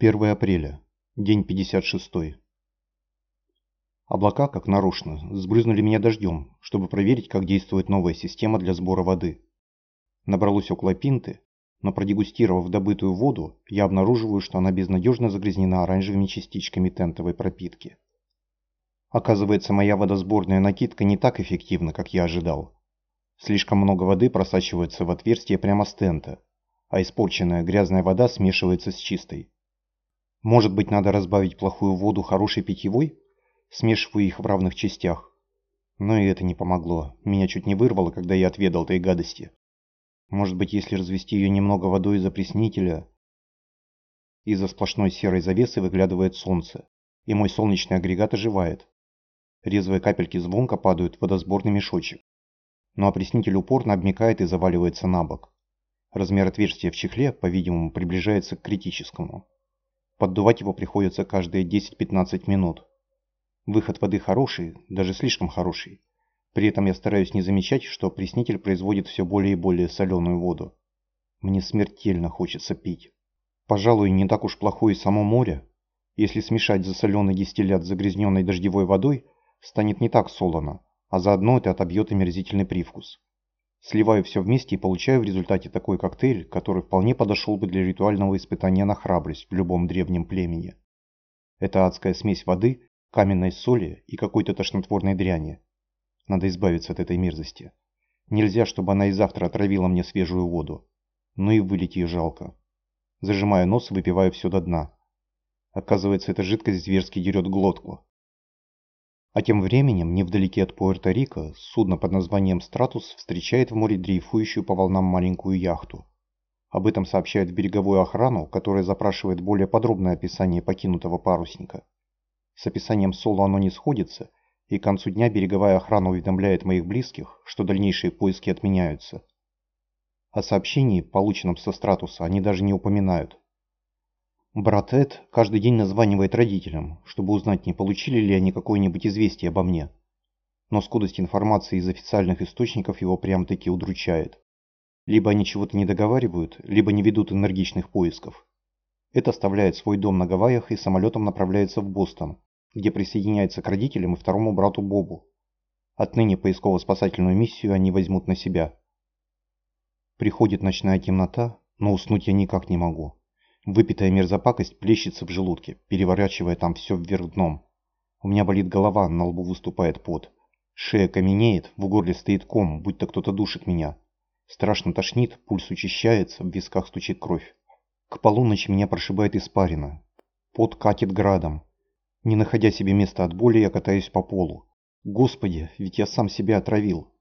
1 апреля. День 56. Облака, как нарочно, сбрызнули меня дождем, чтобы проверить, как действует новая система для сбора воды. Набралось около пинты, но продегустировав добытую воду, я обнаруживаю, что она безнадежно загрязнена оранжевыми частичками тентовой пропитки. Оказывается, моя водосборная накидка не так эффективна, как я ожидал. Слишком много воды просачивается в отверстие прямо с тента, а испорченная грязная вода смешивается с чистой. Может быть, надо разбавить плохую воду хорошей питьевой, смешивая их в равных частях. Но и это не помогло. Меня чуть не вырвало, когда я отведал этой гадости. Может быть, если развести ее немного водой из опреснителя... Из-за сплошной серой завесы выглядывает солнце, и мой солнечный агрегат оживает. Резвые капельки звонко падают в водосборный мешочек. Но опреснитель упорно обмекает и заваливается на бок. Размер отверстия в чехле, по-видимому, приближается к критическому. Поддувать его приходится каждые 10-15 минут. Выход воды хороший, даже слишком хороший. При этом я стараюсь не замечать, что опреснитель производит все более и более соленую воду. Мне смертельно хочется пить. Пожалуй, не так уж плохое само море. Если смешать засоленный дистиллят с загрязненной дождевой водой, станет не так солоно, а заодно это отобьет омерзительный привкус. Сливаю все вместе и получаю в результате такой коктейль, который вполне подошел бы для ритуального испытания на храбрость в любом древнем племени. Это адская смесь воды, каменной соли и какой-то тошнотворной дряни. Надо избавиться от этой мерзости. Нельзя, чтобы она и завтра отравила мне свежую воду. Ну и вылить ее жалко. Зажимаю нос и выпиваю все до дна. Оказывается, эта жидкость зверски дерет глотку. А тем временем, невдалеке от Пуэрто-Рико, судно под названием «Стратус» встречает в море дрейфующую по волнам маленькую яхту. Об этом сообщают в береговую охрану, которая запрашивает более подробное описание покинутого парусника. С описанием Соло оно не сходится, и к концу дня береговая охрана уведомляет моих близких, что дальнейшие поиски отменяются. О сообщении, полученном со Стратуса, они даже не упоминают. Брат каждый день названивает родителям, чтобы узнать, не получили ли они какое-нибудь известие обо мне. Но скудость информации из официальных источников его прям-таки удручает. Либо они чего-то не договаривают, либо не ведут энергичных поисков. Эд оставляет свой дом на Гавайях и самолетом направляется в Бостон, где присоединяется к родителям и второму брату Бобу. Отныне поисково-спасательную миссию они возьмут на себя. Приходит ночная темнота, но уснуть я никак не могу. Выпитая мерзопакость плещется в желудке, переворачивая там все вверх дном. У меня болит голова, на лбу выступает пот. Шея каменеет, в горле стоит ком, будто кто-то душит меня. Страшно тошнит, пульс учащается, в висках стучит кровь. К полуночи меня прошибает испарина. Пот катит градом. Не находя себе места от боли, я катаюсь по полу. Господи, ведь я сам себя отравил.